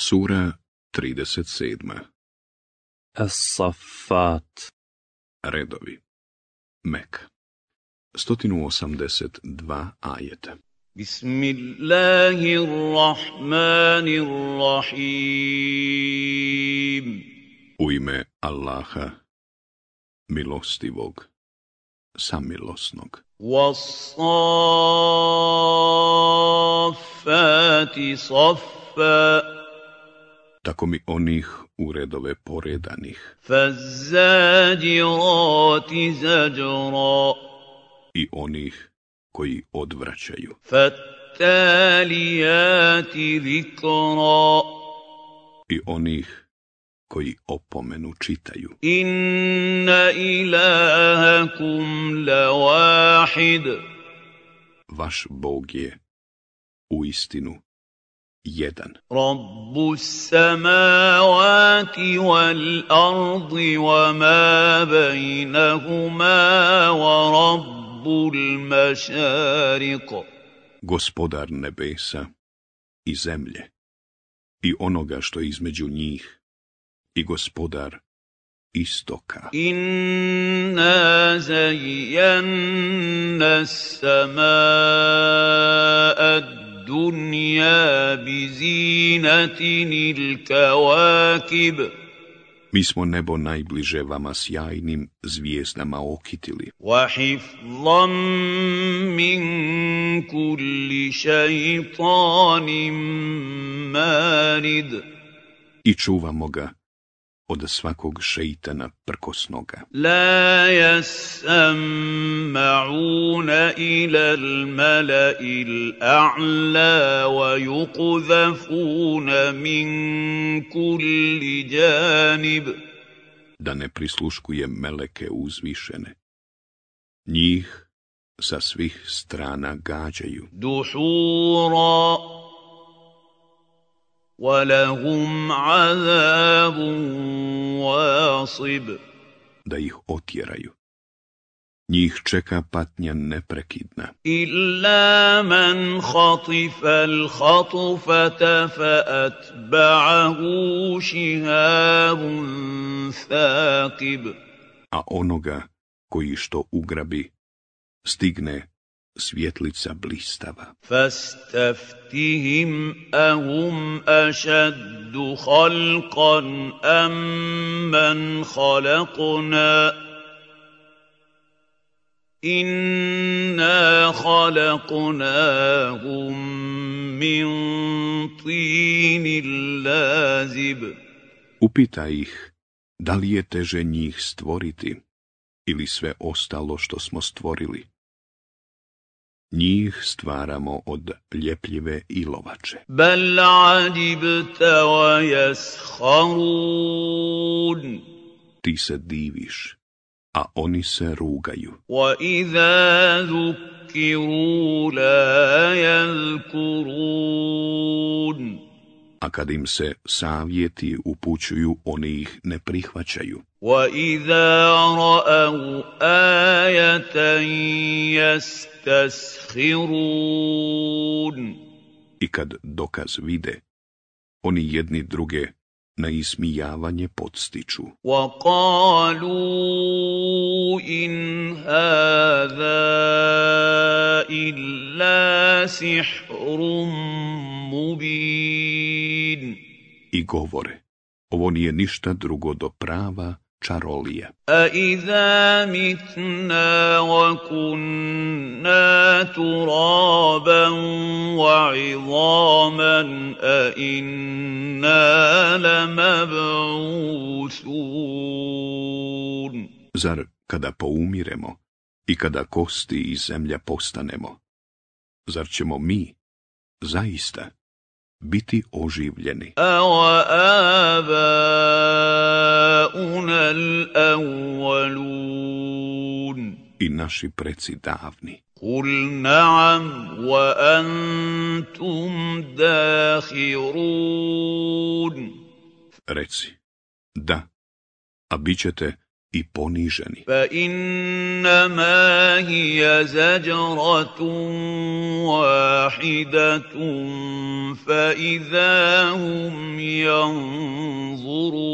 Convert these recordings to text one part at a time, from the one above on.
Sura 37. As-Safat Redovi. Mek. 182 ajeta. Bismillahirrahmanirrahim. U ime Allaha milostivog samilosnog. Was-Safati Safa tako mi onih u redove poredanih. I onih koji odvraćaju. Zikra. I onih koji opomenu čitaju. Inna ilahakum la wahid. Vaš Bog je u istinu jedan. Rabbu samavati wal ardi wa ma bejnahuma wa rabbul mašariqo. Gospodar nebesa i zemlje i onoga što je između njih i gospodar istoka. Inna zajanna samad الدنيا بزينة الكواكب Mi smo nebo najbliže vama sjajnim zvijezdama okitili وحفظا من كل شيطان مارد i čuvamo ga od svakog šeitana prkosnoga. La jasammauna ila l-mala il-a'la wa yuqzafuna min kulli janib. Da ne prisluškuje meleke uzvišene. Njih sa svih strana gađaju. Duhura ولهم عذاب واصب da ih otjeraju. Njih čeka patnja neprekidna, إلا من خطف الخطفة فأتبعه شهاب ثاقب a onoga koji što ugrabi, stigne svjetlica blistava. Fastaftihim ahum ašaddu halkan amman halakuna. Inna halaknahum min tinil lazib. Upita ih, da li je teže njih stvoriti ili sve ostalo što smo stvorili? Njih stvaramo od ljepljive ilovače. بل عجبت ويسخرون Ti se diviš, a oni se rugaju. وإذا ذكروا لا يذكرون A kad im se savjeti upućuju, oni ih ne prihvaćaju. وإذا رأوا آية يستسخرون I kad dokaz vide, oni jedni druge na ismijavanje podstiču. وقالوا إن هذا إلا سحر مبين I govore, ovo nije ništa drugo do prava čarolije. A iza mitna wa kunna turaban wa izaman a inna lamab'usun. Zar kada poumiremo i kada kosti i zemlja postanemo, zar ćemo mi zaista biti oživljeni. I naši preci davni. Kul na'am wa antum dahirun. Reci, da, a bit ćete i poniženi. فإنما هي زجرة واحدة فإذا هم ينظرون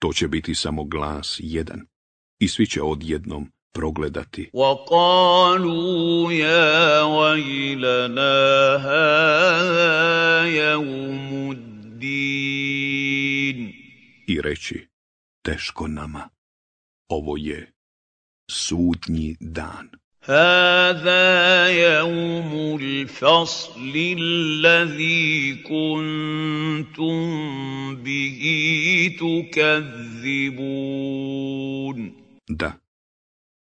To će biti samo glas jedan i svi će odjednom progledati. وقالوا يا ويلنا هذا يوم الدين i reći, teško nama, ovo je sudnji dan. هذا يوم الفصل الذي كنتم به تكذبون Da,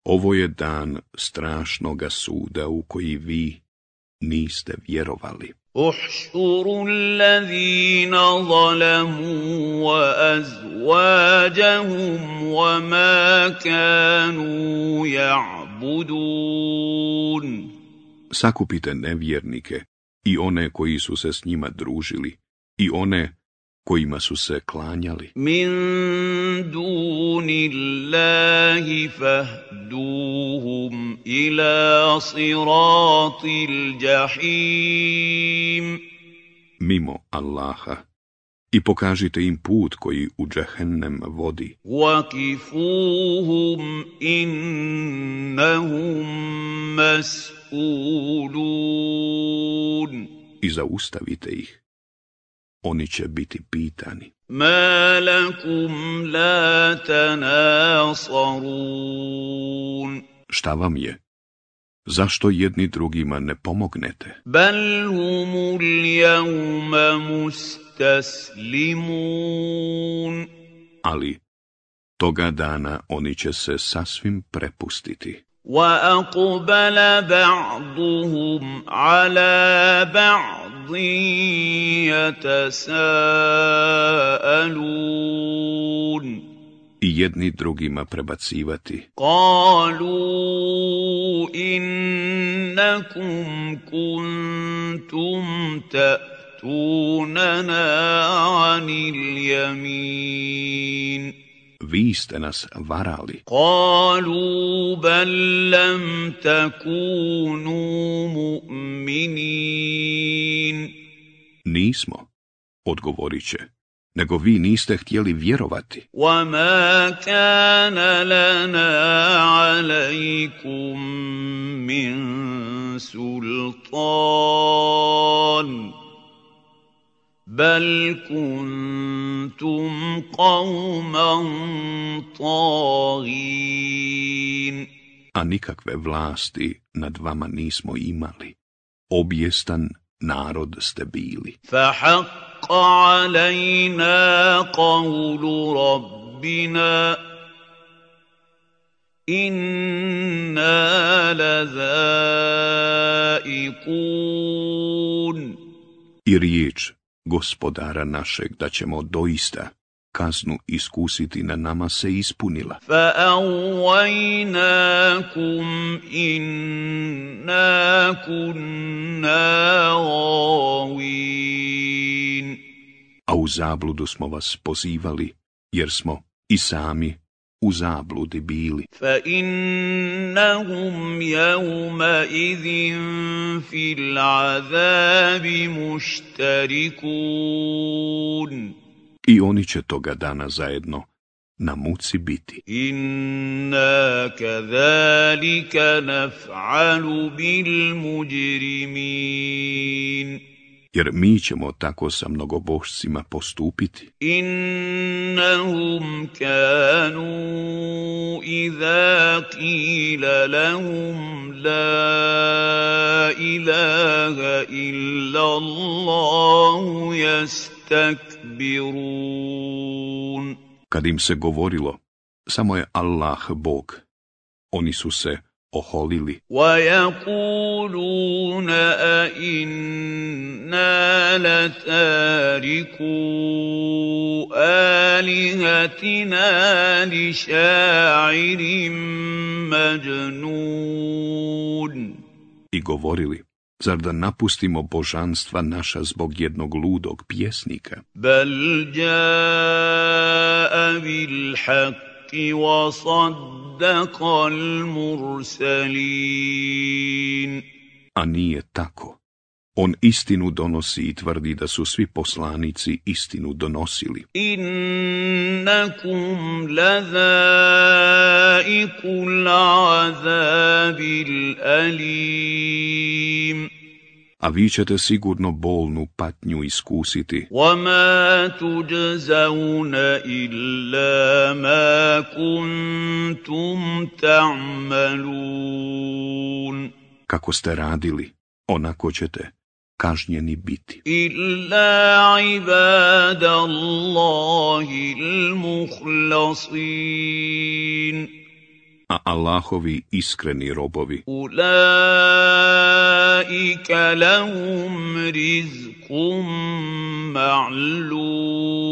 ovo je dan strašnoga suda u koji vi niste vjerovali. احشروا الذين ظلموا وازواجهم وما كانوا يعبدون Sakupite nevjernike i one koji su se s njima družili i one kojima su se klanjali. Min dunillahi fahduhum ila siratil jahim. Mimo Allaha i pokažite im put koji u džehennem vodi. Vakifuhum innahum mas'ulun. I zaustavite ih oni će biti pitani. Ma lakum la tanasarun. Šta vam je? Zašto jedni drugima ne pomognete? Bel humul jauma mustaslimun. Ali toga dana oni će se sasvim prepustiti. واقبل بعضهم على بعض يتساءلون I jedni drugima prebacivati. قالوا انكم كنتم تاتوننا عن اليمين Vi ste nas varali. قالوا بل لم تكونوا مؤمنين Nismo, odgovorit će, nego vi niste htjeli vjerovati. وما كان لنا عليكم من سلطان بل كنتم قوما طاغين A nikakve vlasti nad vama nismo imali. Objestan narod ste bili. فحق علينا قول ربنا انا لذائقون I riječ gospodara našeg da ćemo doista kaznu iskusiti na nama se ispunila. فاغويناكم انا كنا غاوين A u zabludu smo vas pozivali, jer smo i sami u zabludi bili. Fa innahum jevma idhin fil azabi muštarikun. I oni će toga dana zajedno na muci biti. Inna kadhalika naf'alu bil muđrimin jer mi ćemo tako sa mnogobošcima postupiti. Innahum kanu iza kila lahum la ilaha illa Allahu jastakbirun. Kad im se govorilo, samo je Allah Bog, oni su se oholili ويقولون أئنا لتاركو آلهتنا لشاعر مجنون i govorili, zar da napustimo božanstva naša zbog jednog ludog pjesnika? بل جاء بالحق وصدق المرسلين A nije tako, On istinu donosi i tvrdi da su svi poslanici istinu donosili. إنكم لذائق العذاب الأليم A vi ćete sigurno bolnu patnju iskusiti, وما تجزون إلا ما كنتم تعملون kako ste radili, onako ćete kažnjeni biti. إلا عباد الله المخلصين a Allahovi iskreni robovi. Ulaika lahum rizqum ma'lum.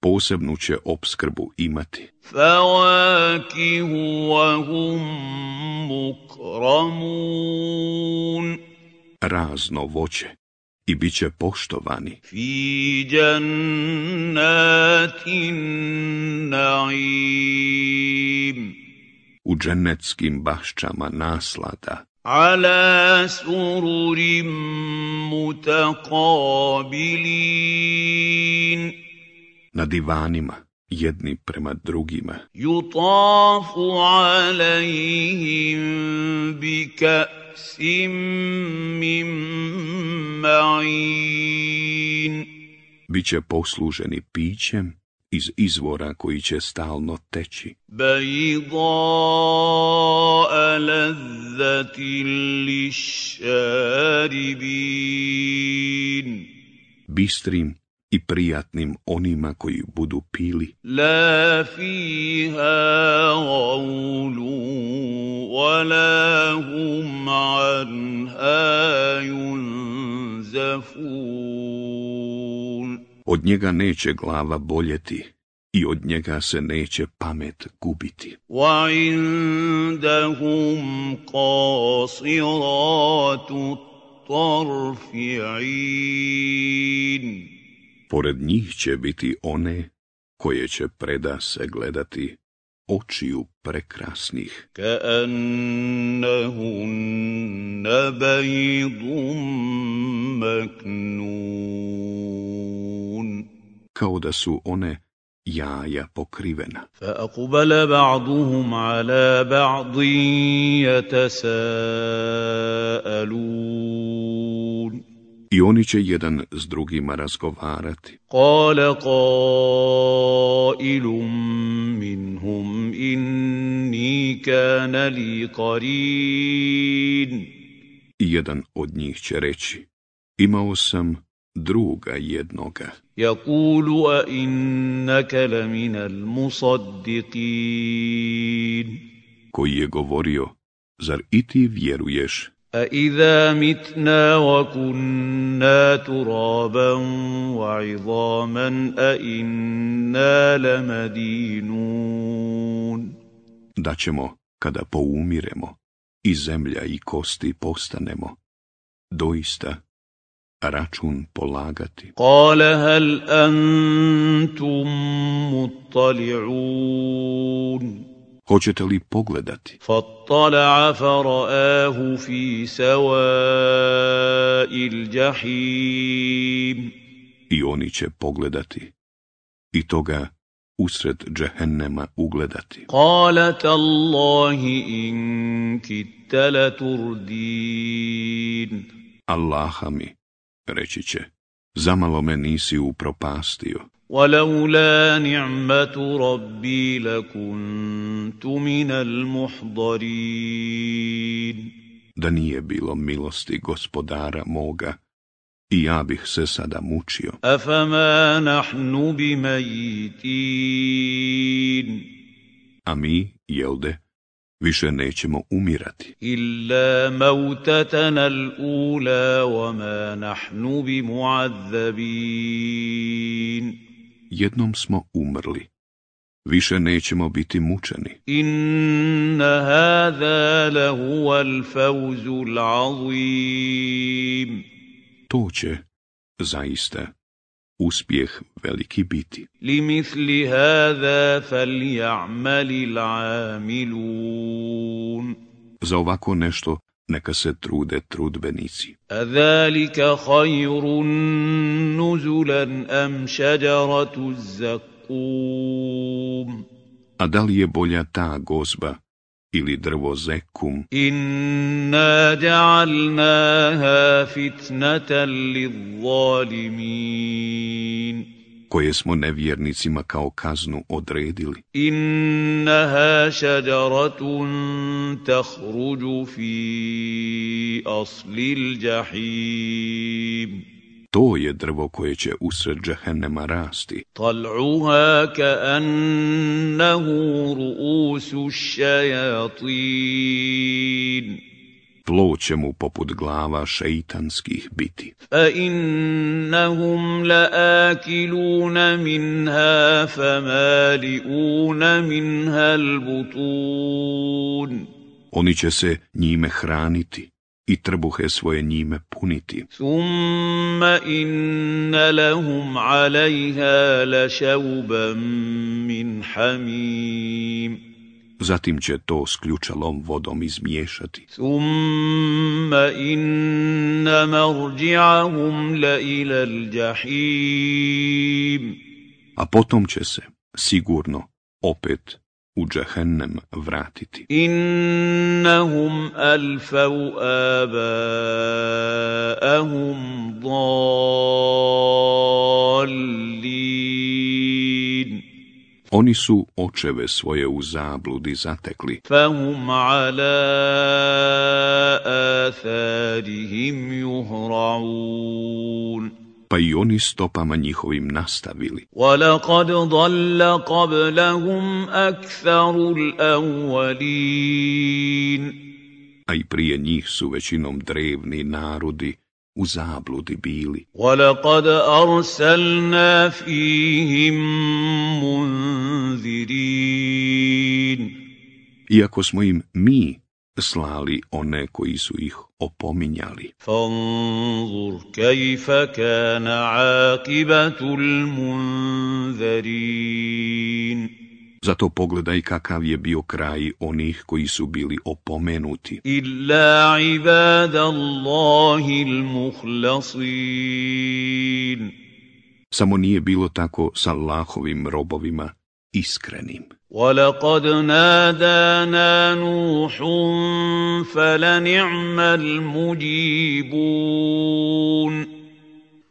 Posebnu će obskrbu imati. Fawakihu wa hum mukramun. Razno voće i bit će poštovani. Fi naim. U dženeckim bašćama naslada. Ala sururim mutakabilin. Na divanima jedni prema drugima. Yutafu alaihim bika بكأس من معين bit će posluženi pićem iz izvora koji će stalno teći, بيضاء لذة للشاربين bistrim i prijatnim onima koji budu pili. La fiha gavlu, wa la hum anha Od njega neće glava boljeti i od njega se neće pamet gubiti. Wa indahum qasiratu tarfi'in Pored njih će biti one koje će preda se gledati očiju prekrasnih. Kao da su one jaja pokrivena. Fa'aqbala ba'duhum ala ba'din yatasaalun i oni će jedan s drugima razgovarati. Kale qailum minhum inni kana li qarin. Jedan od njih će reći, imao sam druga jednoga. Jakulu a innaka laminal musaddiqin. Koji je govorio, zar i ti vjeruješ? أإذا متنا وكنا ترابا وعظاما أإنا لمدينون da ćemo, kada poumiremo, i zemlja i kosti postanemo, doista račun polagati. قال هل أنتم مطلعون hoćete li pogledati? Fattala faraahu fi sawa'il jahim. I oni će pogledati i toga usred džehennema ugledati. Qalat Allahi in kitta turdin. Allaha mi, reći će, zamalo me nisi upropastio. ولولا نعمة ربي لكنت من المحضرين Da nije bilo milosti gospodara moga, i ja bih se sada mučio. أفما نحن بميتين A mi, jelde, više nećemo umirati. إلا موتتنا الأولى وما نحن بمعذبين jednom smo umrli. Više nećemo biti mučeni. Inna hada lahuval fawzul azim. To će, zaista, uspjeh veliki biti. Li misli hada falja'malil amilun. Za ovako nešto neka se trude trudbenici. أذلك خير نزلا أم شجرة الزقوم A da li je bolja ta gozba ili drvo zekum, إنا جعلناها فتنة للظالمين koje smo nevjernicima kao kaznu odredili. Innaha šađaratun tahruđu fi aslil jahim. To je drvo koje će usred džahennema rasti. Tal'uha ka annahu ru'usu šajatin ploče mu poput glava šeitanskih biti. Fa innahum laakiluna minha famaliuna minha albutun. Oni će se njime hraniti i trbuhe svoje njime puniti. Thumma inna lahum alajha la min hamim. Zatim će to s ključalom vodom izmiješati. Summa inna marđi'ahum la ilal jahim. A potom će se, sigurno, opet u džahennem vratiti. Innahum alfau abaahum dallin oni su očeve svoje u zabludi zatekli. Fahum ala atharihim juhraun. Pa i oni stopama njihovim nastavili. Walaqad dalla qablahum aktharul awwalin. A i prije njih su većinom drevni narodi u zabludi bili. ولقد أرسلنا فيهم منذرين Iako smo im mi slali one koji su ih opominjali. فانظر كيف كان عاقبة المنذرين Zato pogledaj kakav je bio kraj onih koji su bili opomenuti. إلا عباد الله المخلصين Samo nije bilo tako sa Allahovim robovima iskrenim. ولقد نادانا نوح فلنعم المجيبون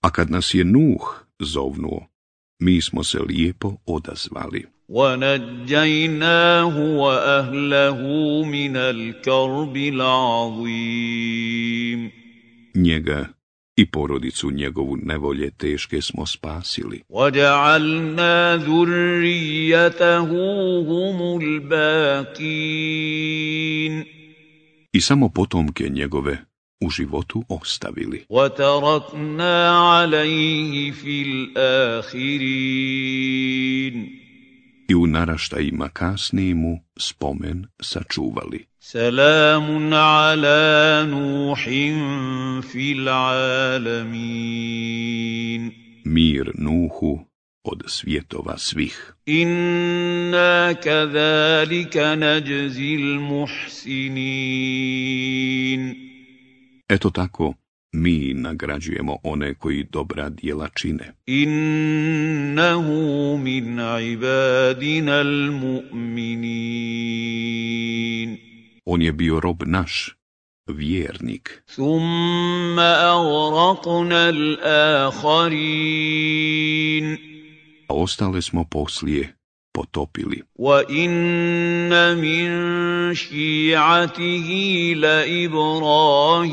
A kad nas je Nuh zovnuo, mi smo se lijepo odazvali. ونجيناه واهله من الكرب العظيم Njega i porodicu njegovu nevolje teške smo spasili. وجعلنا ذريته هم الباقين I samo potomke njegove u životu ostavili. وتركنا عليه في الاخرين i u naraštajima kasnijimu spomen sačuvali. Selamun ala Nuhin fil alamin. Mir Nuhu od svjetova svih. Inna kathalika najzil muhsinin. Eto tako, mi nagrađujemo one koji dobra djela čine. Innahu min ibadina mu'minin. On je bio rob naš, vjernik. Thumma agraqna al-akharin. A ostale smo poslije potopili. Wa inna min shi'atihi la Ibrahim.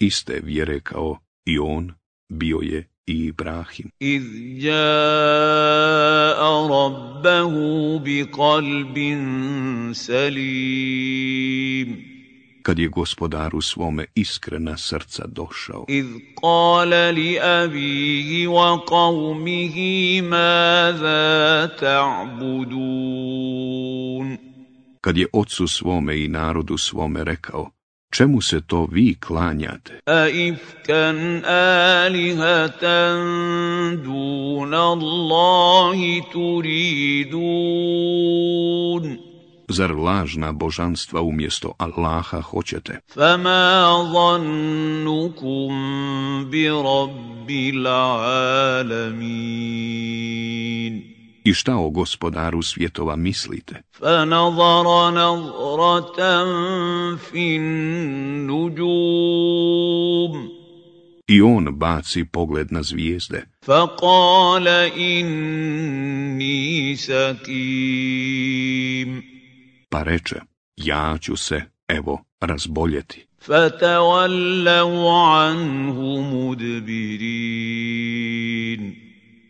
Iste vjere kao i on bio je i Ibrahim. Iz jaa rabbahu bi kalbin salim kad je gospodaru svome iskrena srca došao. Iz kale li abihi wa qavmihi maza ta'budun. Kad je ocu svome i narodu svome rekao, čemu se to vi klanjate? A ifkan alihatan dun Allahi turidun zar lažna božanstva umjesto Allaha hoćete? Fama zannukum bi rabbil alamin. I šta o gospodaru svjetova mislite? Fanazara nazratan fin nuđum i on baci pogled na zvijezde. Faqala inni sakim pa reče, ja ću se, evo, razboljeti.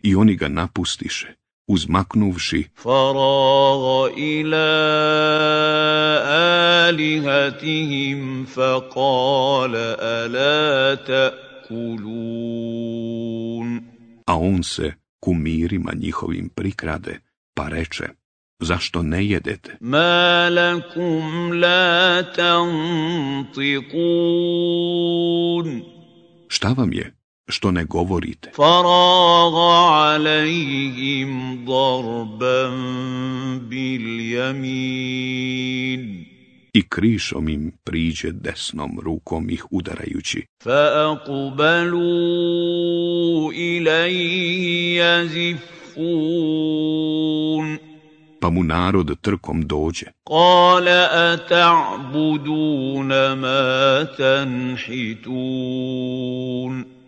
I oni ga napustiše, uzmaknuvši. Faraga ila alihatihim faqala ala ta'kulun? A on se kumirima njihovim prikrade pa reče zašto ne jedete? Ma lakum la tantikun. Šta vam je? Što ne govorite? Faraga alejhim darban bil jamin. I krišom im priđe desnom rukom ih udarajući. Faqbalu ilaihi jazifun pa mu narod trkom dođe. Kale ata'buduna ma tanhitun.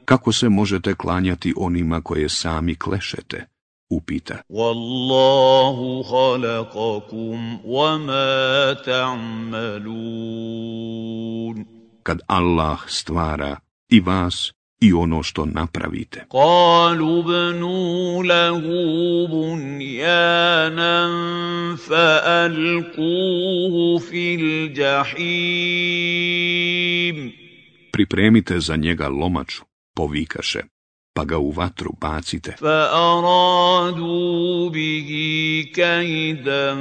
Kako se možete klanjati onima koje sami klešete? upita. Wallahu halakakum wa ma ta'malun. Kad Allah stvara i vas i ono što napravite. Kalu bnu lahu bunjanan fa alkuhu fil jahim. Pripremite za njega lomaču, povikaše, pa ga u vatru bacite. Fa aradu bihi kajdan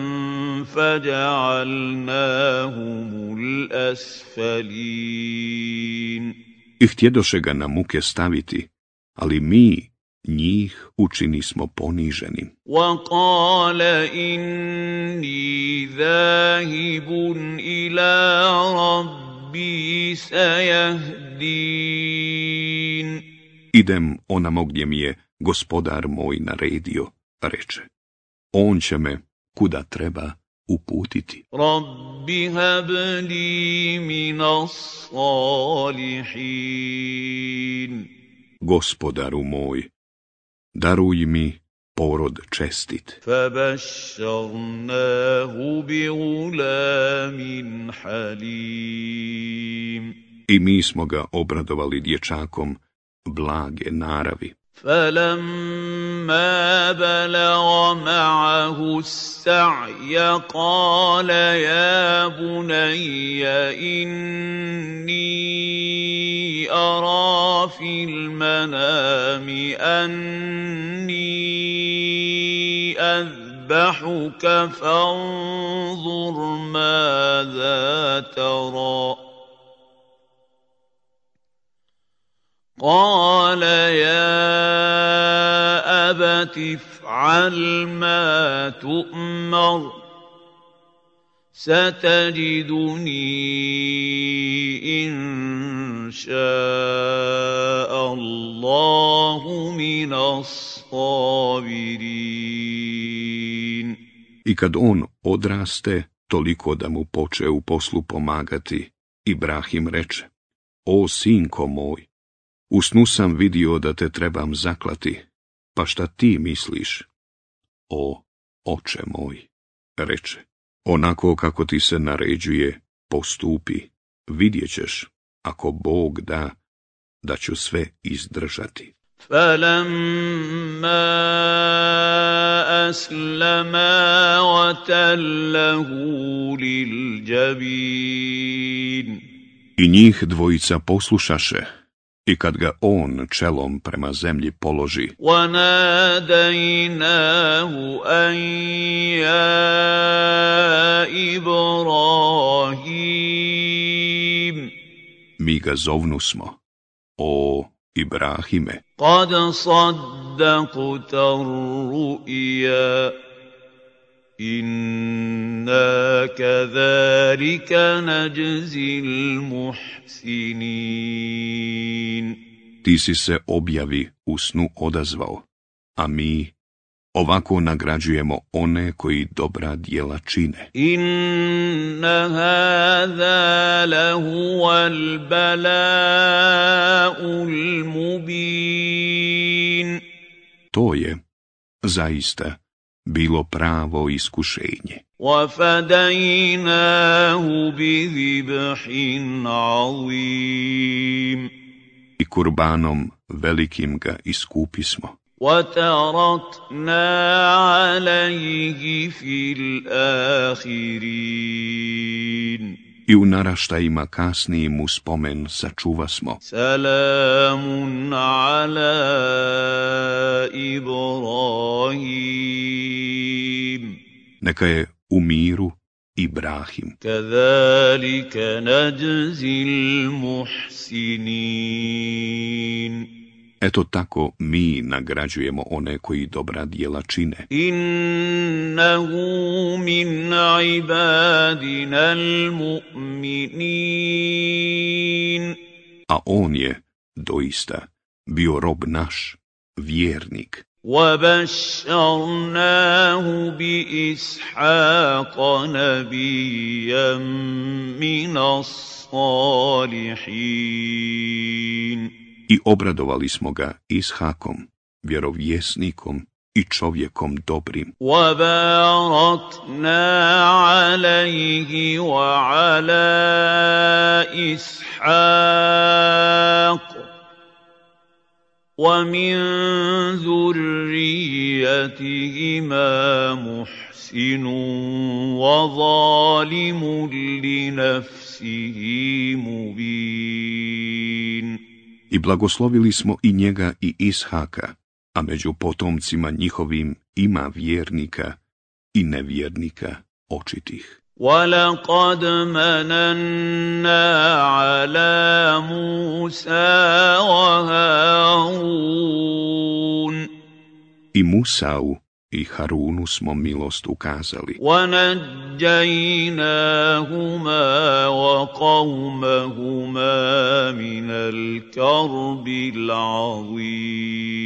fa ja'alnahumul asfalin I htjedoše ga na muke staviti, ali mi njih učini smo poniženim. وقال إني ذاهب إلى ربي سيهدين Idem onamo gdje mi je gospodar moj naredio, reče. On će me, kuda treba, uputiti. Rabbi habli minas salihin. Gospodaru moj, daruj mi porod čestit. Fabašarnahu bi ulamin halim. I mi smo ga obradovali dječakom blage naravi. فلما بلغ معه السعي قال يا بني إني أرى في المنام أني أذبحك فانظر ماذا ترى قال يا أبت افعل ما تؤمر ستجدني إن شاء الله من الصابرين I kad on odraste, toliko da mu poče u poslu pomagati, Ibrahim reče, O sinko moj, u snu sam vidio da te trebam zaklati, pa šta ti misliš? O, oče moj, reče, onako kako ti se naređuje, postupi, vidjet ćeš, ako Bog da, da ću sve izdržati. فلما أسلما وتله للجبين I njih dvojica poslušaše, i kad ga on čelom prema zemlji položi, وناديناه أن يا إبراهيم mi ga zovnusmo, o Ibrahime, قد صدقت الرؤيا Inna kazalika najzil muhsinin. Ti si se objavi u snu odazvao, a mi ovako nagrađujemo one koji dobra djela čine. Inna hada lahu al bala'ul mubin. To je, zaista, bilo pravo iskušenje. وفديناه بذبح عظيم I kurbanom velikim ga iskupismo. وتركنا عليه في الآخرين i u naraštajima kasnijim u spomen sačuva smo. Salamun ala Ibrahim. Neka je u miru Ibrahim. Kazalika najzil muhsinin. Eto tako mi nagrađujemo one koji dobra djela čine. إنه من عبادنا المؤمنين A on je, doista, bio rob naš, vjernik. وبشرناه بإسحاق نبيا من الصالحين I obradovali smo ga Ishakom, vjerovjesnikom i čovjekom dobrim. وباركنا عليه وعلى إسحاق ومن ذريتهما محسن وظالم لنفسه مبين I blagoslovili smo i njega i Ishaka, a među potomcima njihovim ima vjernika i nevjernika očitih. ولقد مننا على موسى وهارون I Musau i Harunu smo milost ukazali. ونجيناهما وقومهما من الكرب العظيم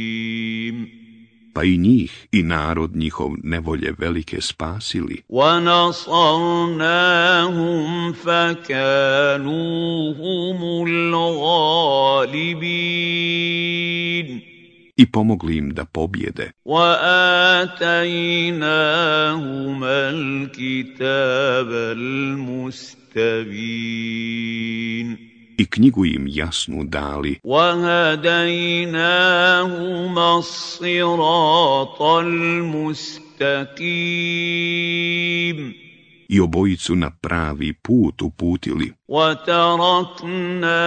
Pa i njih i narod njihov nevolje velike spasili. ونصرناهم فكانوا هم الغالبين I pomogli im da pobjede. وآتيناهما الكتاب المستبين I knjigu im jasnu dali. وهديناهما الصراط المستقيم I obojicu na pravi put uputili. وتركنا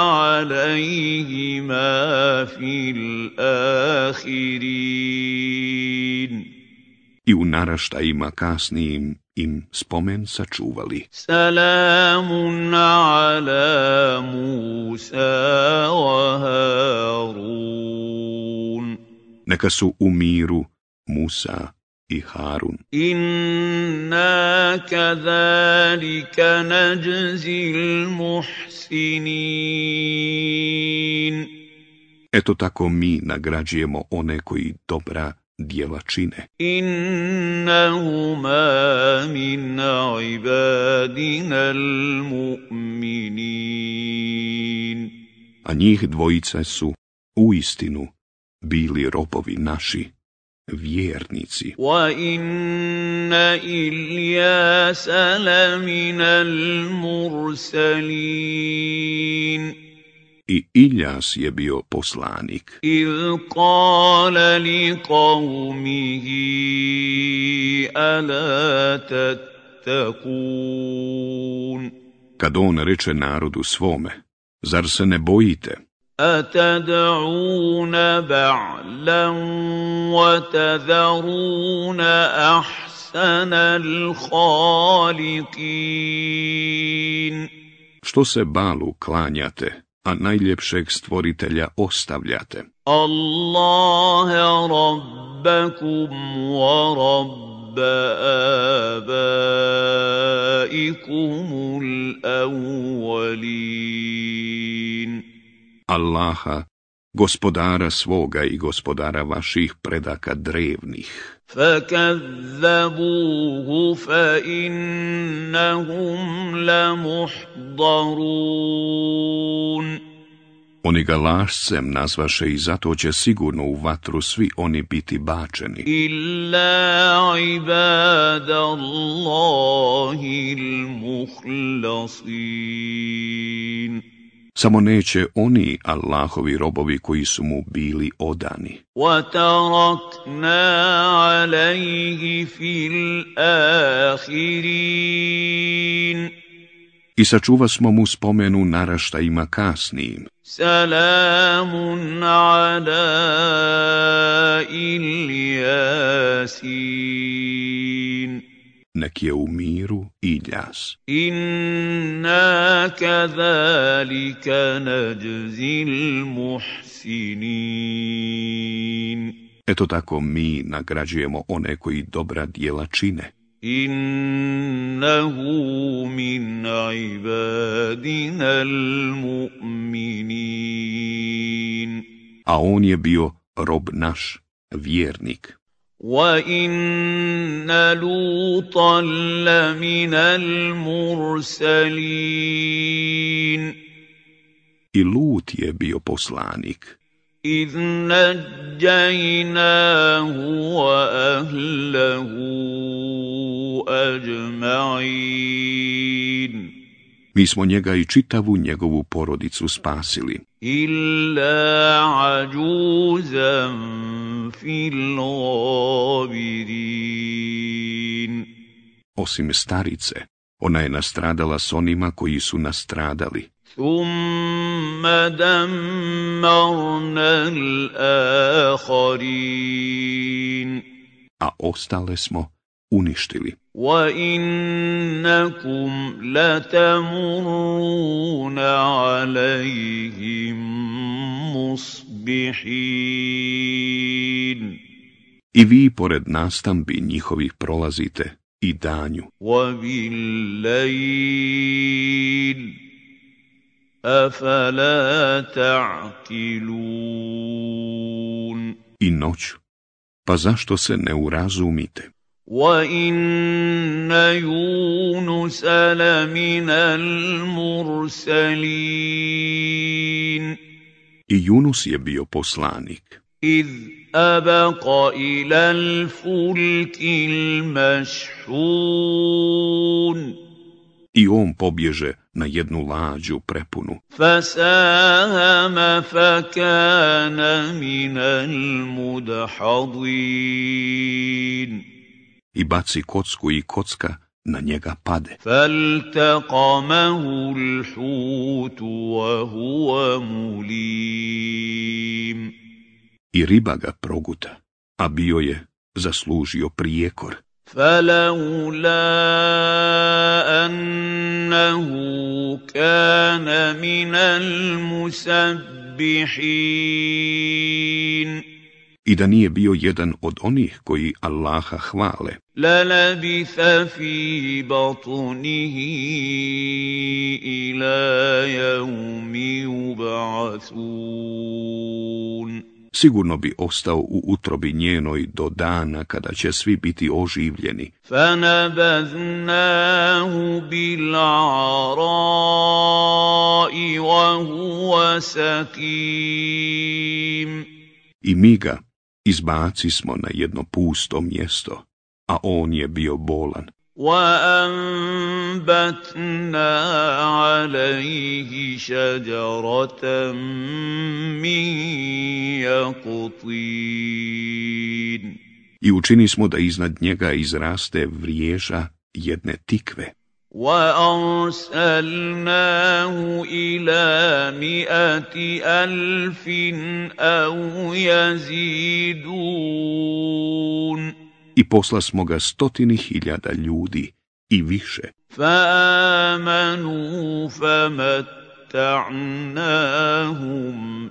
عليهما في الآخرين I u naraštajima kasnijim im spomen sačuvali. سلام على موسى وهارون Neka su u miru Musa i Harun. Inna kazalika najzil muhsinin. Eto tako mi nagrađujemo one koji dobra djela čine. Innahuma min ibadina mu'minin. A njih dvojice su u istinu bili robovi naši vjernici. Wa inna Iljasa laminal mursalin. I Iljas je bio poslanik. Il kala li qavmihi ala tattakun. Kad on reče narodu svome, zar se ne bojite? أتدعون بعلا وتذرون أحسن الخالقين Što se balu klanjate, a najljepšeg stvoritelja ostavljate? الله ربكم ورب رب آبائكم الأولين Allaha, gospodara svoga i gospodara vaših predaka drevnih. فكذبوه فإنهم لمحضرون Oni ga lašcem nazvaše i zato će sigurno u vatru svi oni biti bačeni. إلا عباد الله المخلصين Samo neće oni Allahovi robovi koji su mu bili odani. وتركنا عليه في الآخرين I sačuva smo mu spomenu naraštajima kasnijim. سلام على الياسين nek je u miru i ljas. Inna kadhalika nađzil muhsinin. Eto tako mi nagrađujemo one koji dobra djela čine. Innahu min ibadina mu'minin. A on je bio rob naš, vjernik. وإن لوطا لمن المرسلين I Lut je bio poslanik. إذ نجيناه وأهله أجمعين Mi smo njega i čitavu njegovu porodicu spasili. إلا عجوزا في الغابرين Osim starice, ona je nastradala s onima koji su nastradali. ثم دمرنا الآخرين a ostale smo uništili. وإنكم لتمرون عليهم مصبحين I vi pored nastambi njihovih prolazite i danju. وبالليل أفلا تعقلون I noću. Pa zašto se ne urazumite? وإن يونس لمن المرسلين I Junus je bio poslanik. إذ أبق إلى الفلك المشحون I on pobježe na jednu lađu prepunu. فساهم فكان من المدحضين I baci kocku i kocka na njega pade. Faltaqamahu al-hut wa huwa mulim. I riba ga proguta, a bio je zaslužio prijekor. Falaula annahu kana min al-musabbihin i da nije bio jedan od onih koji Allaha hvale. La Lalabitha fi batunihi ila jaumi uba'athun. Sigurno bi ostao u utrobi njenoj do dana kada će svi biti oživljeni. Fanabadnahu bil arai wa huwa sakim. I mi ga, izbaci smo na jedno pusto mjesto, a on je bio bolan. وأنبتنا عليه شجرة من يقطين I učini smo da iznad njega izraste vriježa jedne tikve. وأرسلناه إلى مائة ألف أو يزيدون I posla smo ga stotini hiljada ljudi i više. فآمنوا فمتعناهم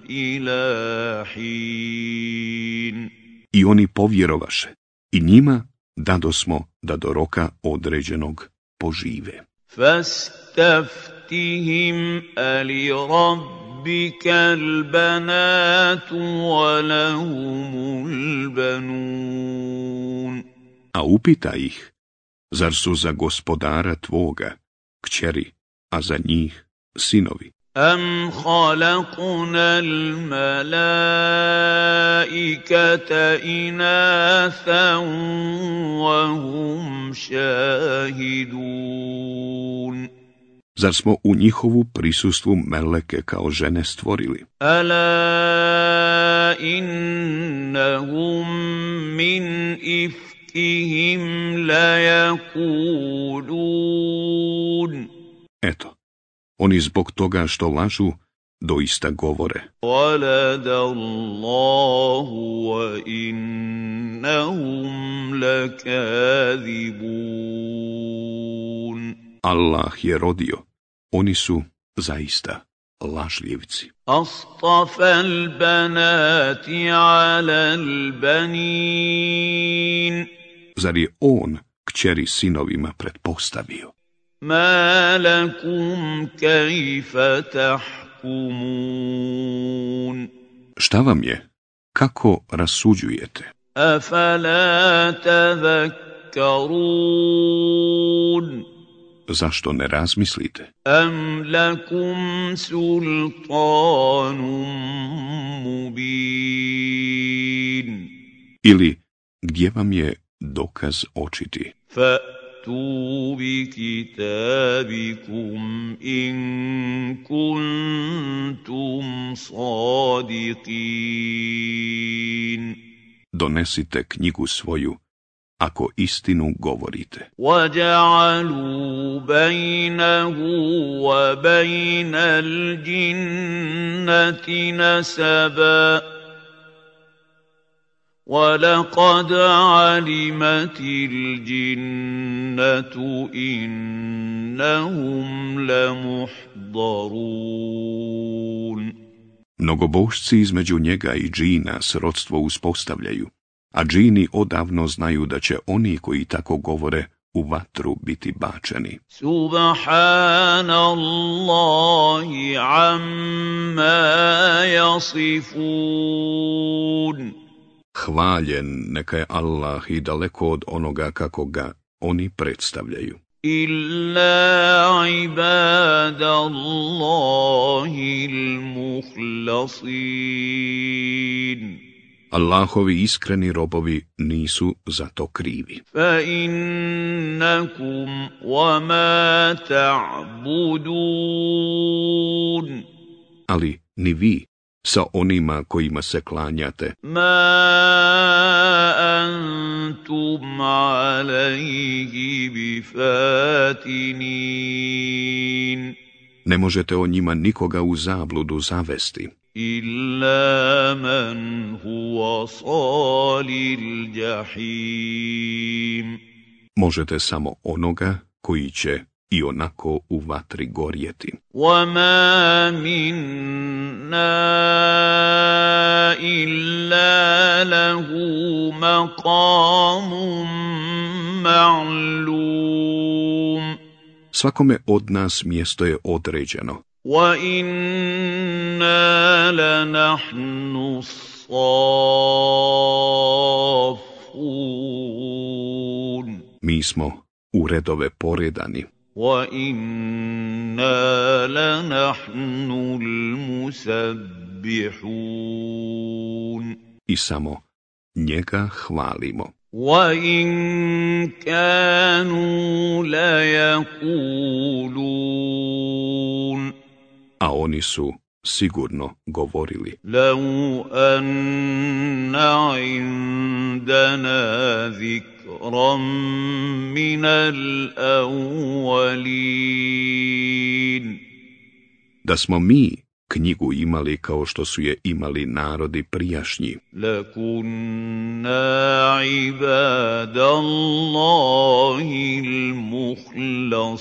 إلى حين I oni povjerovaše. I njima dado smo da do roka određenog požive. Fastaftihim ali rabbika albanatu walahumul banun. A upita ih, zar su za gospodara tvoga, kćeri, a za njih sinovi? أم خلقنا الملائكة إناثا وهم شاهدون Zar smo u njihovu prisustvu meleke kao žene stvorili? ألا إنهم من إفكهم ليقولون Eto, oni zbog toga što lažu, doista govore. Allah je rodio, oni su zaista lažljivci. Astafa banati ala albanin. Zar je on kćeri sinovima pretpostavio? ما لكم كيف تحكمون Šta vam je? Kako rasuđujete? أفلا تذكرون Zašto ne razmislite? أم لكم سلطان مبين Ili gdje vam je dokaz očiti? فأتوا بكتابكم إن كنتم صادقين Donesite knjigu svoju, ako istinu govorite. وجعلوا بينه وبين الجنة نسبا ولقد علمت الجنة إنهم لمحضرون Mnogobošci između njega i džina srodstvo uspostavljaju, a džini odavno znaju da će oni koji tako govore u vatru biti bačeni. سبحان الله عما يصفون Hvaljen neka je Allah i daleko od onoga kako ga oni predstavljaju. Illa ibadallahil muhlasin. Allahovi iskreni robovi nisu za to krivi. Fa innakum wa ma ta'budun. Ali ni vi sa onima kojima se klanjate. Ma antum alaihi bifatinin. Ne možete o njima nikoga u zabludu zavesti. Illa man huwa salil jahim. Možete samo onoga koji će i onako u vatri gorjeti. وما منا إلا له مقام معلوم Svakome od nas mjesto je određeno, وإنا لنحن الصافون mi smo u redove poredani, وإنا لنحن المسبحون i samo njega hvalimo. وإن كانوا ليقولون A oni su sigurno govorili, لو أن عندنا ذكرا من الأولين da smo mi knjigu imali kao što su je imali narodi prijašnji, لكنا عباد الله المخلصين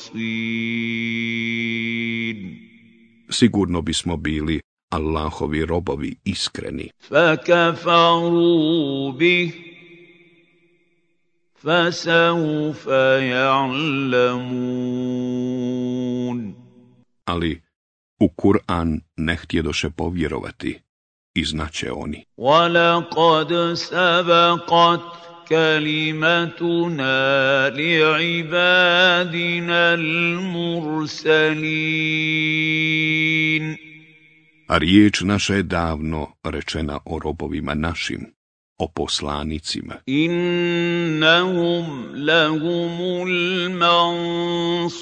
sigurno bismo bili Allahovi robovi iskreni. فكفروا به فسوف يعلمون Ali u Kur'an ne htjedoše povjerovati i znaće oni. ولقد سبقت كلمتنا لعبادنا المرسلين A riječ naša je davno rečena o robovima našim, o poslanicima. Innahum lahumul mansurun.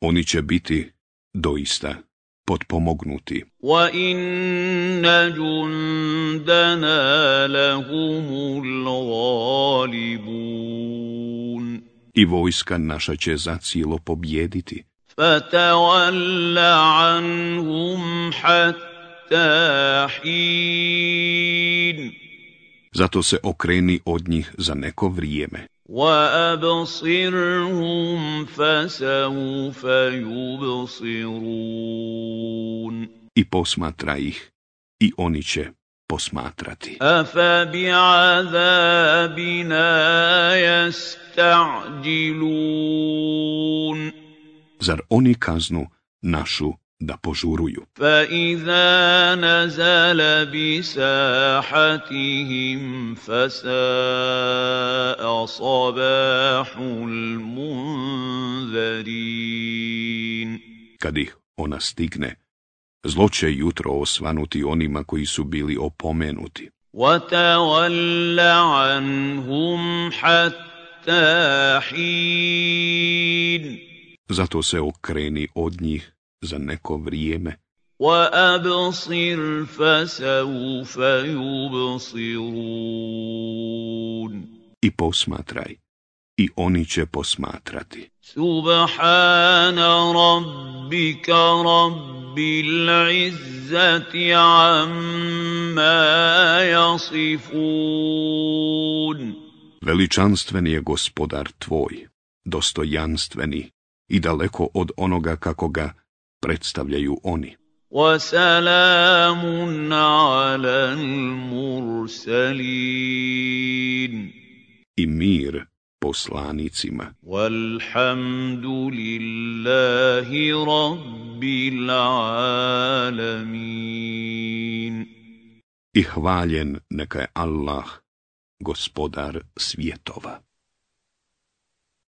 Oni će biti doista potpomognuti. Wa inna jundana lahumul ghalibun. I vojska naša će za cijelo pobjediti. Fatawalla anhum hatta Zato se okreni od njih za neko vrijeme. وأبصرهم فسوف يبصرون I posmatra ih. I oni će posmatrati. أفبعذابنا يستعجلون Zar oni kaznu našu da požuruju? فإذا نزل بساحتهم فساء صباح المنذرين Kad ih ona stigne, zlo će jutro osvanuti onima koji su bili opomenuti. وتول عنهم حتى حين Zato se okreni od njih za neko vrijeme. وأبصر فسوف يبصرون I posmatraj. I oni će posmatrati. سبحان ربك رب العزة عما يصفون Veličanstven je gospodar tvoj, dostojanstveni i daleko od onoga kako ga predstavljaju oni. وسلام على المرسلين I mir poslanicima. والحمد لله رب العالمين I hvaljen neka je Allah, gospodar svjetova.